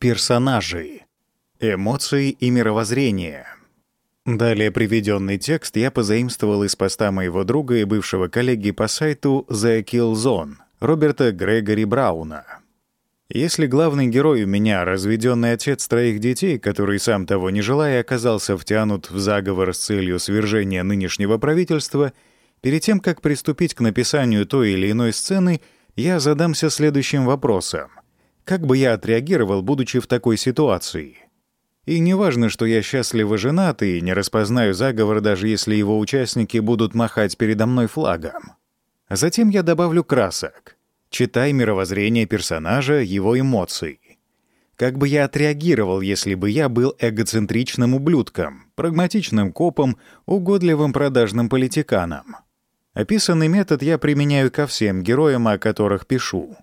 Персонажи. Эмоции и мировоззрение. Далее приведенный текст я позаимствовал из поста моего друга и бывшего коллеги по сайту The Kill Zone Роберта Грегори Брауна. Если главный герой у меня — разведенный отец троих детей, который, сам того не желая, оказался втянут в заговор с целью свержения нынешнего правительства, перед тем, как приступить к написанию той или иной сцены, я задамся следующим вопросом. Как бы я отреагировал, будучи в такой ситуации? И не важно, что я счастливо женат и не распознаю заговор, даже если его участники будут махать передо мной флагом. Затем я добавлю красок. Читай мировоззрение персонажа, его эмоций. Как бы я отреагировал, если бы я был эгоцентричным ублюдком, прагматичным копом, угодливым продажным политиканом? Описанный метод я применяю ко всем героям, о которых пишу.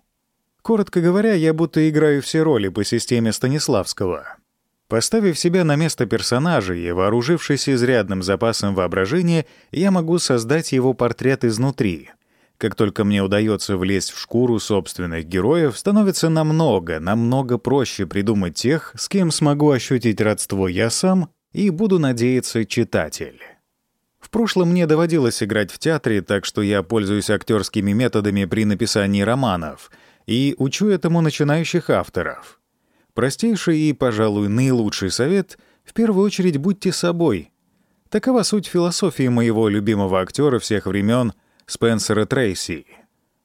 Коротко говоря, я будто играю все роли по системе Станиславского. Поставив себя на место персонажа и вооружившись изрядным запасом воображения, я могу создать его портрет изнутри. Как только мне удается влезть в шкуру собственных героев, становится намного, намного проще придумать тех, с кем смогу ощутить родство я сам и буду надеяться читатель. В прошлом мне доводилось играть в театре, так что я пользуюсь актерскими методами при написании романов — и учу этому начинающих авторов. Простейший и, пожалуй, наилучший совет — в первую очередь будьте собой. Такова суть философии моего любимого актера всех времен Спенсера Трейси.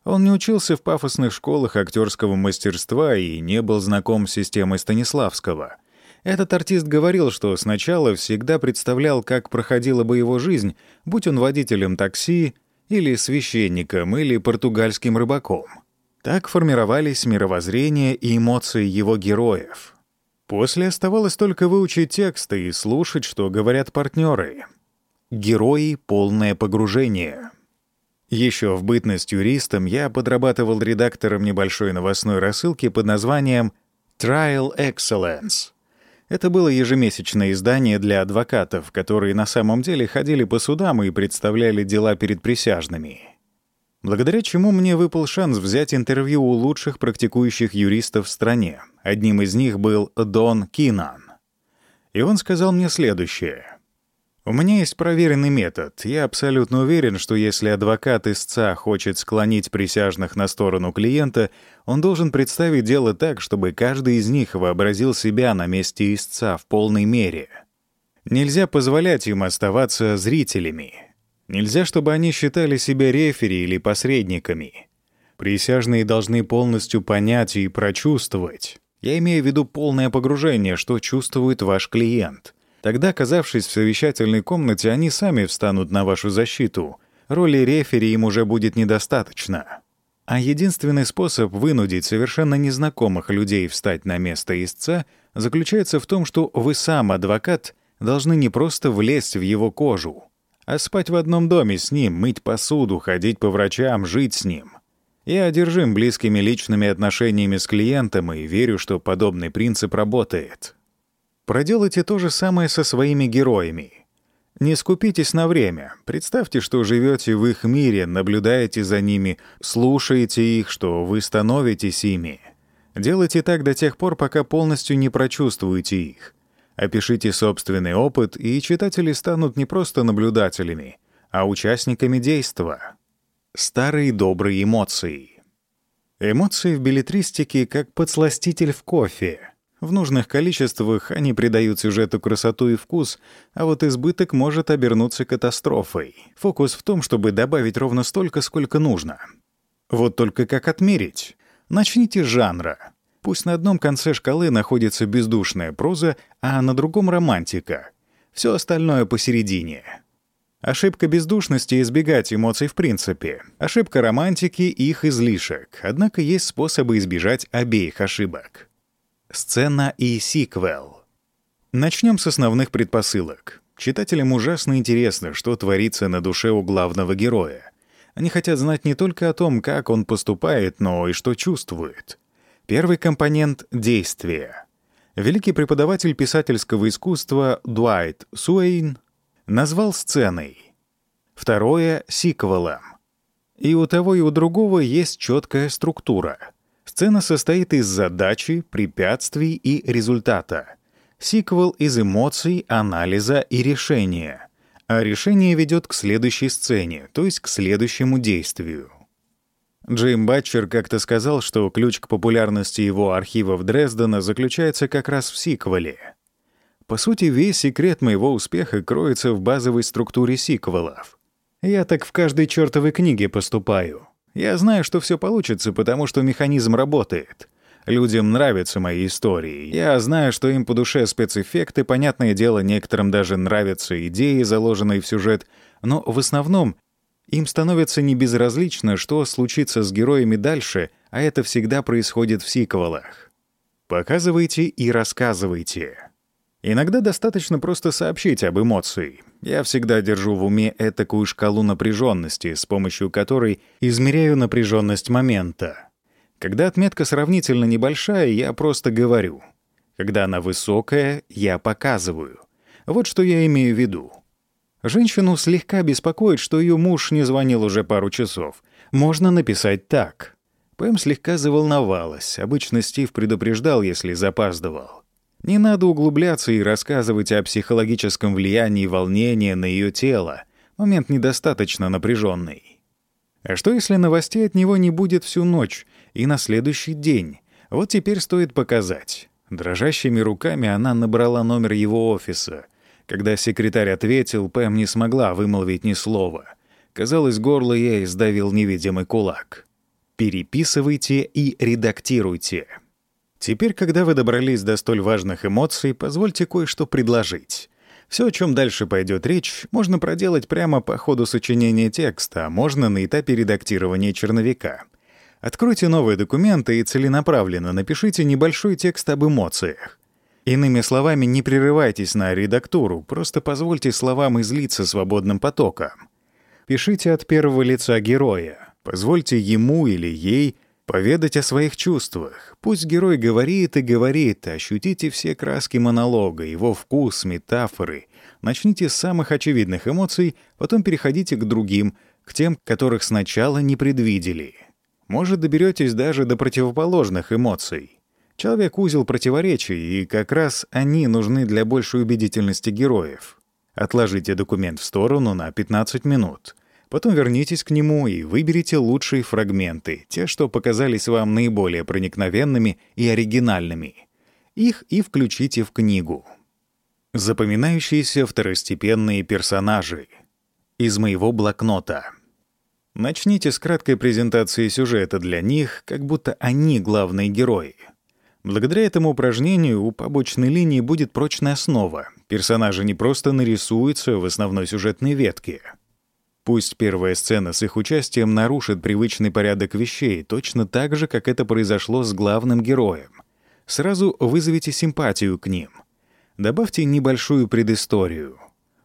Он не учился в пафосных школах актерского мастерства и не был знаком с системой Станиславского. Этот артист говорил, что сначала всегда представлял, как проходила бы его жизнь, будь он водителем такси, или священником, или португальским рыбаком. Так формировались мировоззрение и эмоции его героев. После оставалось только выучить тексты и слушать, что говорят партнеры. Герои — полное погружение. Еще в бытность юристом я подрабатывал редактором небольшой новостной рассылки под названием «Trial Excellence». Это было ежемесячное издание для адвокатов, которые на самом деле ходили по судам и представляли дела перед присяжными благодаря чему мне выпал шанс взять интервью у лучших практикующих юристов в стране. Одним из них был Дон Кинан. И он сказал мне следующее. «У меня есть проверенный метод. Я абсолютно уверен, что если адвокат истца хочет склонить присяжных на сторону клиента, он должен представить дело так, чтобы каждый из них вообразил себя на месте истца в полной мере. Нельзя позволять им оставаться зрителями. Нельзя, чтобы они считали себя рефери или посредниками. Присяжные должны полностью понять и прочувствовать. Я имею в виду полное погружение, что чувствует ваш клиент. Тогда, оказавшись в совещательной комнате, они сами встанут на вашу защиту. Роли рефери им уже будет недостаточно. А единственный способ вынудить совершенно незнакомых людей встать на место истца заключается в том, что вы сам, адвокат, должны не просто влезть в его кожу, а спать в одном доме с ним, мыть посуду, ходить по врачам, жить с ним. Я одержим близкими личными отношениями с клиентом и верю, что подобный принцип работает. Проделайте то же самое со своими героями. Не скупитесь на время. Представьте, что живете в их мире, наблюдаете за ними, слушаете их, что вы становитесь ими. Делайте так до тех пор, пока полностью не прочувствуете их. Опишите собственный опыт, и читатели станут не просто наблюдателями, а участниками действа. Старые добрые эмоции. Эмоции в билетристике как подсластитель в кофе. В нужных количествах они придают сюжету красоту и вкус, а вот избыток может обернуться катастрофой. Фокус в том, чтобы добавить ровно столько, сколько нужно. Вот только как отмерить? Начните с жанра. Пусть на одном конце шкалы находится бездушная проза, а на другом — романтика. Все остальное посередине. Ошибка бездушности — избегать эмоций в принципе. Ошибка романтики — их излишек. Однако есть способы избежать обеих ошибок. Сцена и сиквел. Начнем с основных предпосылок. Читателям ужасно интересно, что творится на душе у главного героя. Они хотят знать не только о том, как он поступает, но и что чувствует. Первый компонент — действие. Великий преподаватель писательского искусства Дуайт Суэйн назвал сценой. Второе — сиквелом. И у того, и у другого есть четкая структура. Сцена состоит из задачи, препятствий и результата. Сиквел из эмоций, анализа и решения. А решение ведет к следующей сцене, то есть к следующему действию. Джейм Батчер как-то сказал, что ключ к популярности его архивов Дрездена заключается как раз в сиквеле. По сути, весь секрет моего успеха кроется в базовой структуре сиквелов. Я так в каждой чертовой книге поступаю. Я знаю, что все получится, потому что механизм работает. Людям нравятся мои истории. Я знаю, что им по душе спецэффекты, понятное дело, некоторым даже нравятся идеи, заложенные в сюжет, но в основном им становится небезразлично, что случится с героями дальше, а это всегда происходит в сиквелах. Показывайте и рассказывайте. Иногда достаточно просто сообщить об эмоции. Я всегда держу в уме этакую шкалу напряженности, с помощью которой измеряю напряженность момента. Когда отметка сравнительно небольшая, я просто говорю. Когда она высокая, я показываю. Вот что я имею в виду. Женщину слегка беспокоит, что ее муж не звонил уже пару часов. Можно написать так. Пэм слегка заволновалась. Обычно Стив предупреждал, если запаздывал. Не надо углубляться и рассказывать о психологическом влиянии волнения на ее тело. Момент недостаточно напряженный. А что, если новостей от него не будет всю ночь и на следующий день? Вот теперь стоит показать. Дрожащими руками она набрала номер его офиса. Когда секретарь ответил, Пэм не смогла вымолвить ни слова. Казалось, горло ей сдавил невидимый кулак. Переписывайте и редактируйте. Теперь, когда вы добрались до столь важных эмоций, позвольте кое-что предложить. Все, о чем дальше пойдет речь, можно проделать прямо по ходу сочинения текста, а можно на этапе редактирования черновика. Откройте новые документы и целенаправленно напишите небольшой текст об эмоциях. Иными словами, не прерывайтесь на редактуру, просто позвольте словам излиться свободным потоком. Пишите от первого лица героя. Позвольте ему или ей поведать о своих чувствах. Пусть герой говорит и говорит, ощутите все краски монолога, его вкус, метафоры. Начните с самых очевидных эмоций, потом переходите к другим, к тем, которых сначала не предвидели. Может, доберетесь даже до противоположных эмоций. Человек — узел противоречий, и как раз они нужны для большей убедительности героев. Отложите документ в сторону на 15 минут. Потом вернитесь к нему и выберите лучшие фрагменты, те, что показались вам наиболее проникновенными и оригинальными. Их и включите в книгу. Запоминающиеся второстепенные персонажи. Из моего блокнота. Начните с краткой презентации сюжета для них, как будто они главные герои — Благодаря этому упражнению у побочной линии будет прочная основа. Персонажи не просто нарисуются в основной сюжетной ветке. Пусть первая сцена с их участием нарушит привычный порядок вещей, точно так же, как это произошло с главным героем. Сразу вызовите симпатию к ним. Добавьте небольшую предысторию.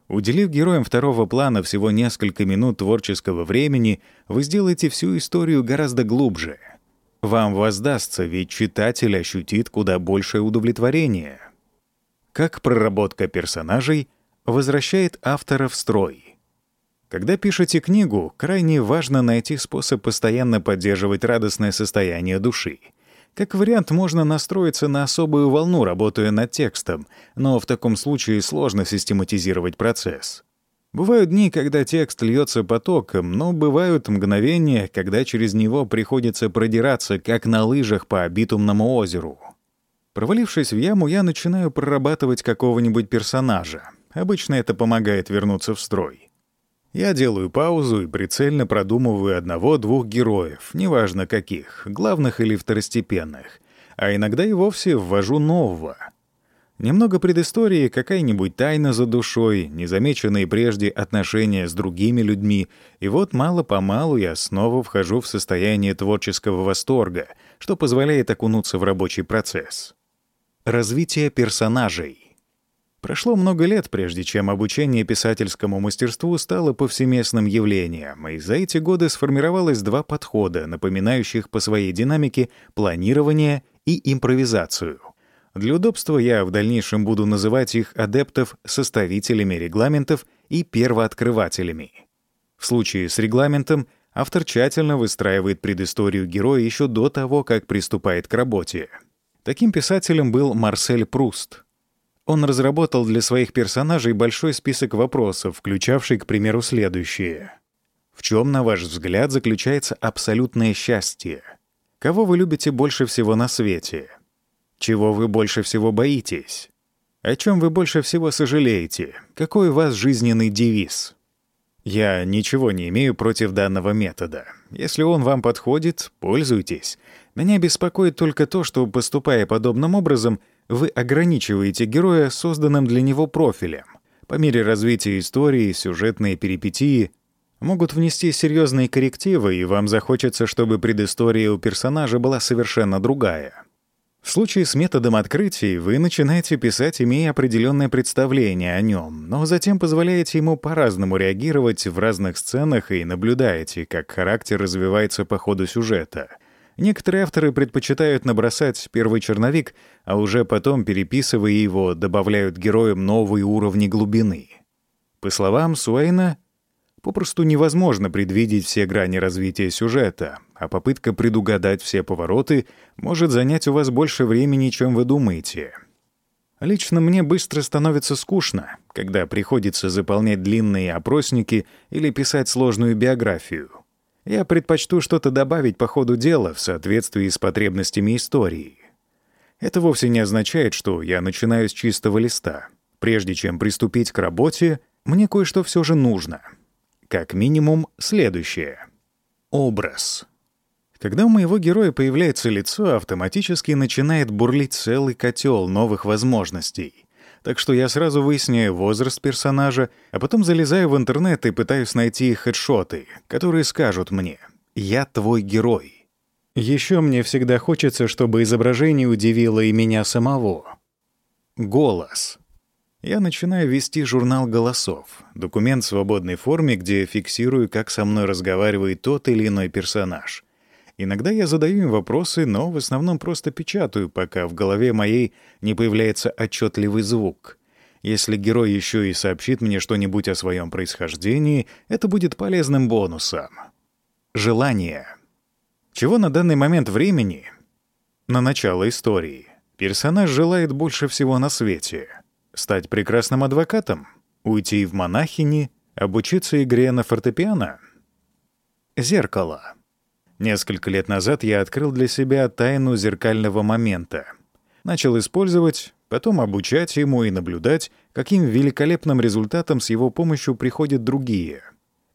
Уделив героям второго плана всего несколько минут творческого времени, вы сделаете всю историю гораздо глубже — вам воздастся, ведь читатель ощутит куда большее удовлетворение. Как проработка персонажей возвращает автора в строй. Когда пишете книгу, крайне важно найти способ постоянно поддерживать радостное состояние души. Как вариант, можно настроиться на особую волну, работая над текстом, но в таком случае сложно систематизировать процесс. Бывают дни, когда текст льется потоком, но бывают мгновения, когда через него приходится продираться, как на лыжах по битумному озеру. Провалившись в яму, я начинаю прорабатывать какого-нибудь персонажа. Обычно это помогает вернуться в строй. Я делаю паузу и прицельно продумываю одного-двух героев, неважно каких, главных или второстепенных, а иногда и вовсе ввожу нового — Немного предыстории, какая-нибудь тайна за душой, незамеченные прежде отношения с другими людьми, и вот мало-помалу я снова вхожу в состояние творческого восторга, что позволяет окунуться в рабочий процесс. Развитие персонажей. Прошло много лет, прежде чем обучение писательскому мастерству стало повсеместным явлением, и за эти годы сформировалось два подхода, напоминающих по своей динамике планирование и импровизацию — для удобства я в дальнейшем буду называть их адептов составителями регламентов и первооткрывателями. В случае с регламентом автор тщательно выстраивает предысторию героя еще до того, как приступает к работе. Таким писателем был Марсель Пруст. Он разработал для своих персонажей большой список вопросов, включавший, к примеру, следующие. В чем, на ваш взгляд, заключается абсолютное счастье? Кого вы любите больше всего на свете? Чего вы больше всего боитесь? О чем вы больше всего сожалеете? Какой у вас жизненный девиз? Я ничего не имею против данного метода. Если он вам подходит, пользуйтесь. Меня беспокоит только то, что, поступая подобным образом, вы ограничиваете героя созданным для него профилем. По мере развития истории, сюжетные перипетии могут внести серьезные коррективы, и вам захочется, чтобы предыстория у персонажа была совершенно другая. В случае с методом открытий вы начинаете писать, имея определенное представление о нем, но затем позволяете ему по-разному реагировать в разных сценах и наблюдаете, как характер развивается по ходу сюжета. Некоторые авторы предпочитают набросать первый черновик, а уже потом, переписывая его, добавляют героям новые уровни глубины. По словам Суэйна, попросту невозможно предвидеть все грани развития сюжета, а попытка предугадать все повороты может занять у вас больше времени, чем вы думаете. Лично мне быстро становится скучно, когда приходится заполнять длинные опросники или писать сложную биографию. Я предпочту что-то добавить по ходу дела в соответствии с потребностями истории. Это вовсе не означает, что я начинаю с чистого листа. Прежде чем приступить к работе, мне кое-что все же нужно. Как минимум, следующее. Образ. Когда у моего героя появляется лицо, автоматически начинает бурлить целый котел новых возможностей. Так что я сразу выясняю возраст персонажа, а потом залезаю в интернет и пытаюсь найти хедшоты, которые скажут мне «Я твой герой». Еще мне всегда хочется, чтобы изображение удивило и меня самого. Голос. Я начинаю вести журнал голосов, документ в свободной форме, где фиксирую, как со мной разговаривает тот или иной персонаж. Иногда я задаю им вопросы, но в основном просто печатаю, пока в голове моей не появляется отчетливый звук. Если герой еще и сообщит мне что-нибудь о своем происхождении, это будет полезным бонусом. Желание. Чего на данный момент времени? На начало истории. Персонаж желает больше всего на свете. Стать прекрасным адвокатом? Уйти в монахини? Обучиться игре на фортепиано? Зеркало. Несколько лет назад я открыл для себя тайну зеркального момента. Начал использовать, потом обучать ему и наблюдать, каким великолепным результатом с его помощью приходят другие.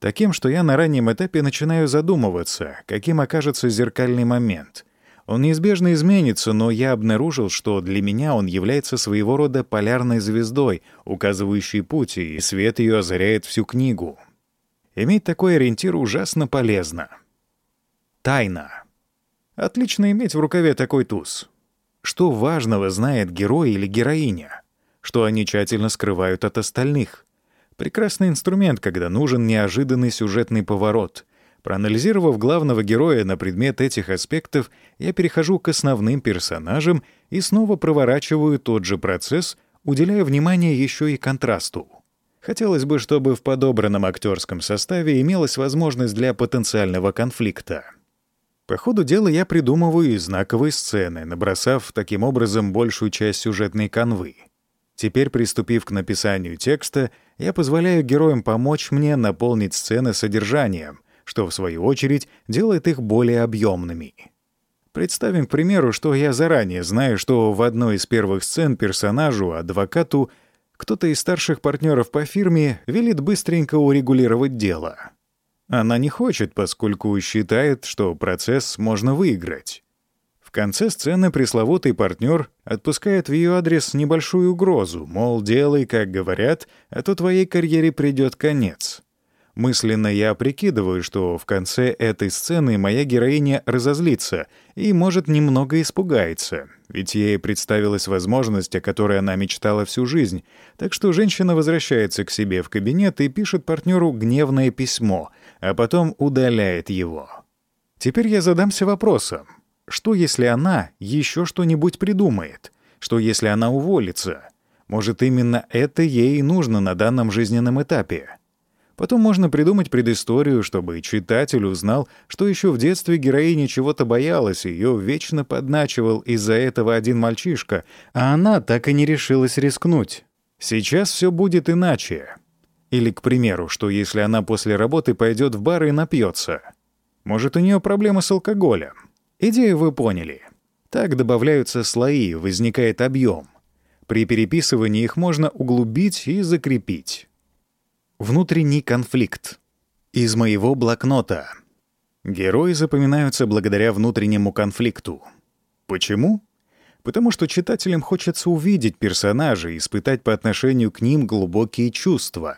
Таким, что я на раннем этапе начинаю задумываться, каким окажется зеркальный момент. Он неизбежно изменится, но я обнаружил, что для меня он является своего рода полярной звездой, указывающей путь, и свет ее озаряет всю книгу. Иметь такой ориентир ужасно полезно — Тайна. Отлично иметь в рукаве такой туз. Что важного знает герой или героиня? Что они тщательно скрывают от остальных? Прекрасный инструмент, когда нужен неожиданный сюжетный поворот. Проанализировав главного героя на предмет этих аспектов, я перехожу к основным персонажам и снова проворачиваю тот же процесс, уделяя внимание еще и контрасту. Хотелось бы, чтобы в подобранном актерском составе имелась возможность для потенциального конфликта. По ходу дела я придумываю и знаковые сцены, набросав таким образом большую часть сюжетной канвы. Теперь, приступив к написанию текста, я позволяю героям помочь мне наполнить сцены содержанием, что, в свою очередь, делает их более объемными. Представим, к примеру, что я заранее знаю, что в одной из первых сцен персонажу, адвокату, кто-то из старших партнеров по фирме велит быстренько урегулировать дело — она не хочет, поскольку считает, что процесс можно выиграть. В конце сцены пресловутый партнер отпускает в ее адрес небольшую угрозу, мол, делай, как говорят, а то твоей карьере придет конец. Мысленно я прикидываю, что в конце этой сцены моя героиня разозлится и, может, немного испугается, ведь ей представилась возможность, о которой она мечтала всю жизнь, так что женщина возвращается к себе в кабинет и пишет партнеру гневное письмо, а потом удаляет его. Теперь я задамся вопросом, что если она еще что-нибудь придумает? Что если она уволится? Может, именно это ей и нужно на данном жизненном этапе? Потом можно придумать предысторию, чтобы читатель узнал, что еще в детстве героиня чего-то боялась, ее вечно подначивал из-за этого один мальчишка, а она так и не решилась рискнуть. Сейчас все будет иначе. Или, к примеру, что если она после работы пойдет в бар и напьется. Может, у нее проблемы с алкоголем. Идею вы поняли. Так добавляются слои, возникает объем. При переписывании их можно углубить и закрепить. Внутренний конфликт. Из моего блокнота. Герои запоминаются благодаря внутреннему конфликту. Почему? Потому что читателям хочется увидеть персонажей, испытать по отношению к ним глубокие чувства.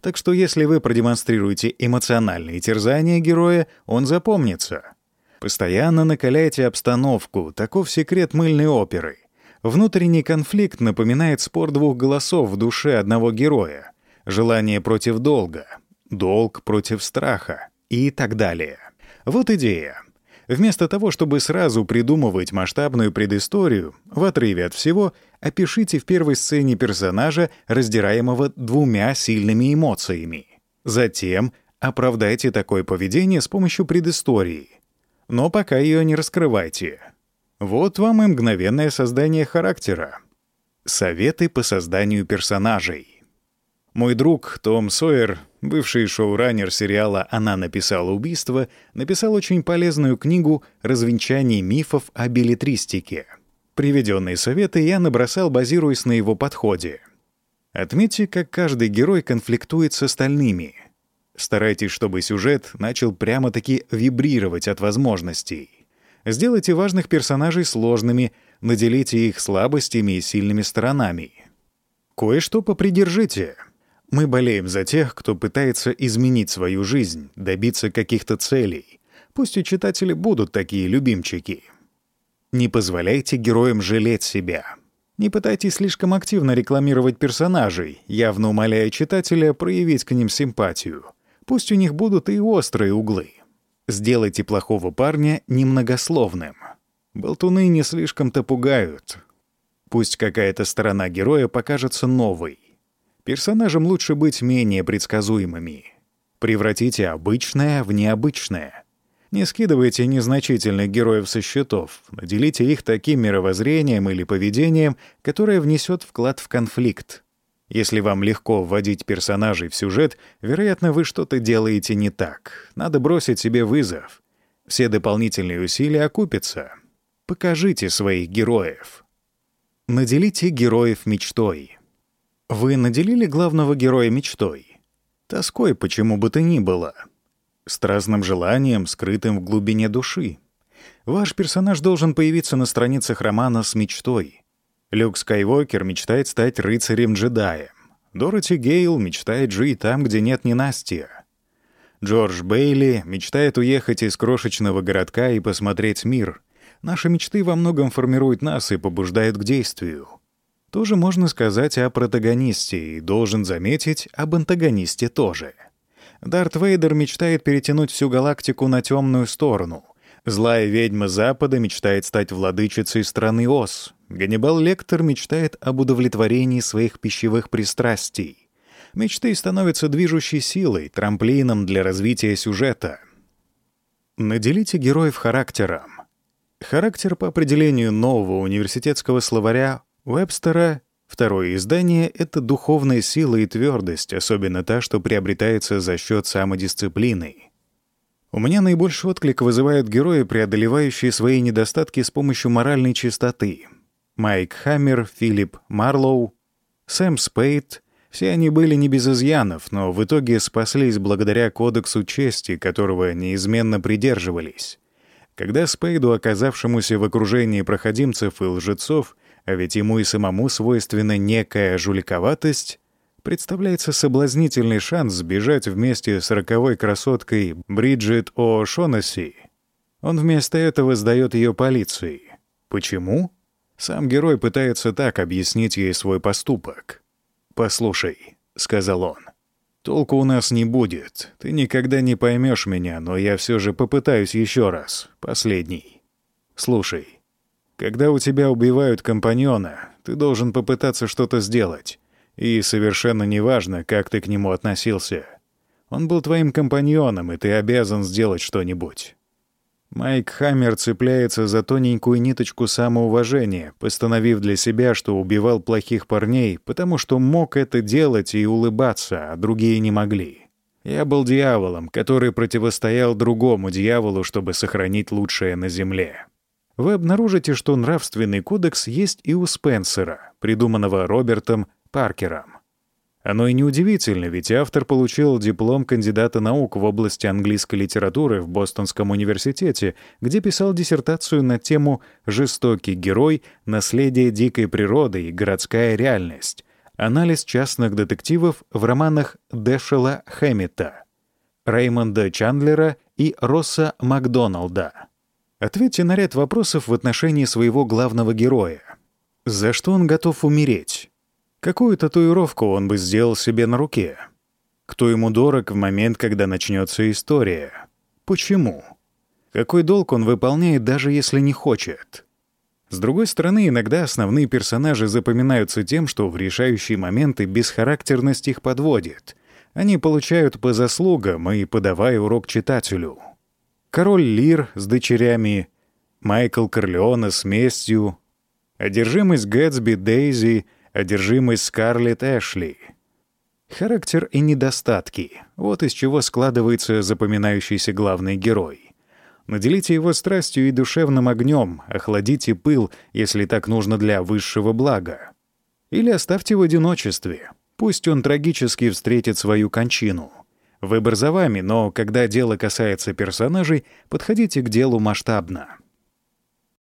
Так что если вы продемонстрируете эмоциональные терзания героя, он запомнится. Постоянно накаляйте обстановку, таков секрет мыльной оперы. Внутренний конфликт напоминает спор двух голосов в душе одного героя. Желание против долга, долг против страха и так далее. Вот идея. Вместо того, чтобы сразу придумывать масштабную предысторию, в отрыве от всего, опишите в первой сцене персонажа, раздираемого двумя сильными эмоциями. Затем оправдайте такое поведение с помощью предыстории. Но пока ее не раскрывайте. Вот вам и мгновенное создание характера. Советы по созданию персонажей. Мой друг Том Сойер, бывший шоураннер сериала «Она написала убийство», написал очень полезную книгу «Развенчание мифов о билетристике». Приведенные советы я набросал, базируясь на его подходе. Отметьте, как каждый герой конфликтует с остальными. Старайтесь, чтобы сюжет начал прямо-таки вибрировать от возможностей. Сделайте важных персонажей сложными, наделите их слабостями и сильными сторонами. Кое-что попридержите. Мы болеем за тех, кто пытается изменить свою жизнь, добиться каких-то целей. Пусть у читателей будут такие любимчики. Не позволяйте героям жалеть себя. Не пытайтесь слишком активно рекламировать персонажей, явно умоляя читателя проявить к ним симпатию. Пусть у них будут и острые углы. Сделайте плохого парня немногословным. Болтуны не слишком-то пугают. Пусть какая-то сторона героя покажется новой. Персонажам лучше быть менее предсказуемыми. Превратите обычное в необычное. Не скидывайте незначительных героев со счетов, наделите их таким мировоззрением или поведением, которое внесет вклад в конфликт. Если вам легко вводить персонажей в сюжет, вероятно, вы что-то делаете не так. Надо бросить себе вызов. Все дополнительные усилия окупятся. Покажите своих героев. Наделите героев мечтой. Вы наделили главного героя мечтой. Тоской почему бы то ни было. Страстным желанием, скрытым в глубине души. Ваш персонаж должен появиться на страницах романа с мечтой. Люк Скайуокер мечтает стать рыцарем-джедаем. Дороти Гейл мечтает жить там, где нет ненастья. Джордж Бейли мечтает уехать из крошечного городка и посмотреть мир. Наши мечты во многом формируют нас и побуждают к действию. Тоже можно сказать о протагонисте и должен заметить об антагонисте тоже. Дарт Вейдер мечтает перетянуть всю галактику на темную сторону. Злая ведьма Запада мечтает стать владычицей страны Оз. Ганнибал Лектор мечтает об удовлетворении своих пищевых пристрастий. Мечты становятся движущей силой, трамплином для развития сюжета. Наделите героев характером. Характер по определению нового университетского словаря Уэбстера Второе издание — это духовная сила и твердость, особенно та, что приобретается за счет самодисциплины. У меня наибольший отклик вызывают герои, преодолевающие свои недостатки с помощью моральной чистоты — Майк Хаммер, Филипп Марлоу, Сэм Спейд — все они были не без изъянов, но в итоге спаслись благодаря кодексу чести, которого неизменно придерживались. Когда Спейду, оказавшемуся в окружении проходимцев и лжецов, а ведь ему и самому свойственна некая жуликоватость, представляется соблазнительный шанс сбежать вместе с роковой красоткой Бриджит О'Шонесси. Он вместо этого сдает ее полиции. Почему? Сам герой пытается так объяснить ей свой поступок. «Послушай», — сказал он, — «толку у нас не будет. Ты никогда не поймешь меня, но я все же попытаюсь еще раз. Последний. Слушай, когда у тебя убивают компаньона, ты должен попытаться что-то сделать. И совершенно неважно, как ты к нему относился. Он был твоим компаньоном, и ты обязан сделать что-нибудь. Майк Хаммер цепляется за тоненькую ниточку самоуважения, постановив для себя, что убивал плохих парней, потому что мог это делать и улыбаться, а другие не могли. Я был дьяволом, который противостоял другому дьяволу, чтобы сохранить лучшее на земле. Вы обнаружите, что нравственный кодекс есть и у Спенсера, придуманного Робертом Паркером. Оно и неудивительно, ведь автор получил диплом кандидата наук в области английской литературы в Бостонском университете, где писал диссертацию на тему «Жестокий герой. Наследие дикой природы и городская реальность. Анализ частных детективов в романах Дэшела Хэммита, Реймонда Чандлера и Росса Макдоналда». Ответьте на ряд вопросов в отношении своего главного героя. За что он готов умереть? Какую татуировку он бы сделал себе на руке? Кто ему дорог в момент, когда начнется история? Почему? Какой долг он выполняет, даже если не хочет? С другой стороны, иногда основные персонажи запоминаются тем, что в решающие моменты бесхарактерность их подводит. Они получают по заслугам и подавая урок читателю. Король Лир с дочерями, Майкл Корлеоне с местью, одержимость Гэтсби Дейзи — одержимость Скарлетт Эшли. Характер и недостатки — вот из чего складывается запоминающийся главный герой. Наделите его страстью и душевным огнем, охладите пыл, если так нужно для высшего блага. Или оставьте в одиночестве. Пусть он трагически встретит свою кончину. Выбор за вами, но когда дело касается персонажей, подходите к делу масштабно.